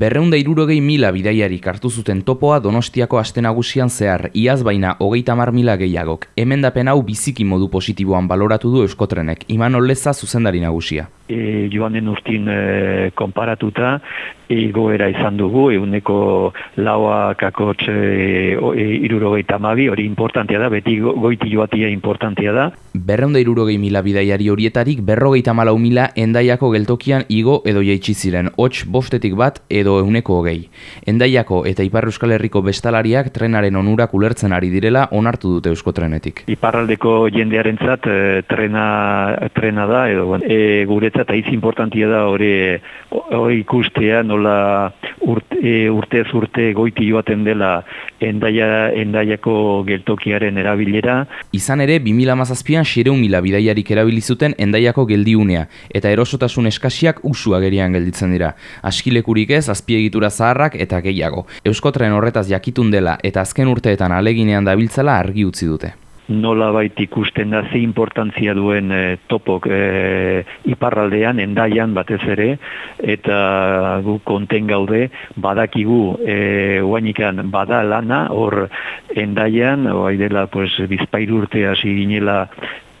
Berreunda irurogei mila bidaiarik hartu zuten topoa donostiako aste nagusian zehar, iaz baina hogeita mar mila gehiagok. Hemendapen hau biziki modu positiboan baloratu du euskotrenek, iman oleza zuzendari nagusia. E, joan den urtin e, konparatuta, egoera izan dugu, eguneko laua kakotx e, e, irurogeita mabi, hori importantea da, beti goiti joatia importantea da. Berreunda irurogei mila bidaiari horietarik, berrogeita malau mila endaiako geltokian igo edo jaitsi ziren, hots bostetik bat edo euneko hogei. Endaiako eta Ipar Euskal Herriko bestalariak trenaren onurak ulertzen ari direla onartu dute euskotrenetik. Iparraldeko jendearentzat e, trena, trena da, edo e, guretzat eta iz importantia da hori ikustea nola urte, e, urtez urte goiti joaten dela endaia, endaiako geltokiaren erabilera. Izan ere, 2000 an xereun mila bidaiarik erabilizuten endaiako geldiunea, eta erosotasun eskasiak usua gerian gelditzen dira. Askilekurik ez, azpiegitura zaharrak eta gehiago. Euskotren horretaz jakitun dela eta azken urteetan aleginean dabiltzala argi utzi dute nola baita ikusten da ze importantzia duen e, topok e, iparraldean, endaian batez ere, eta gu konten gaude, badakigu e, uainikan bada lana, hor endaian, oai dela pues, bizpairu urte hasi ginela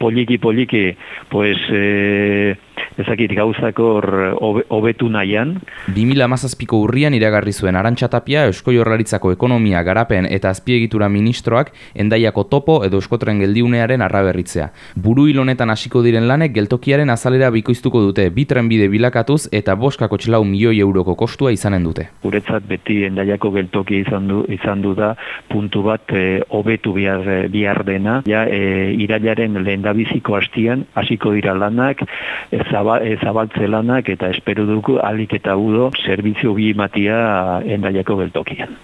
poliki poliki, pues... E, ezakit gauzako hobetu nahian. 2000 amazazpiko urrian iragarri zuen Arantxatapia Eusko Jorlaritzako Ekonomia, Garapen eta Azpiegitura Ministroak endaiako topo edo Euskotren geldiunearen arraberritzea. Buru hilonetan hasiko diren lanek geltokiaren azalera bikoiztuko dute bitren bide bilakatuz eta boskako txelau milioi euroko kostua izanen dute. Guretzat beti endaiako geltoki izan du, izan du da puntu bat eh, hobetu e, behar, behar dena. Ja, e, irailaren lehen dabiziko hastian hasiko dira lanak, ezaba E, zabaltze lanak eta espero dugu alik eta udo servizio bi matia endaiako geltokian.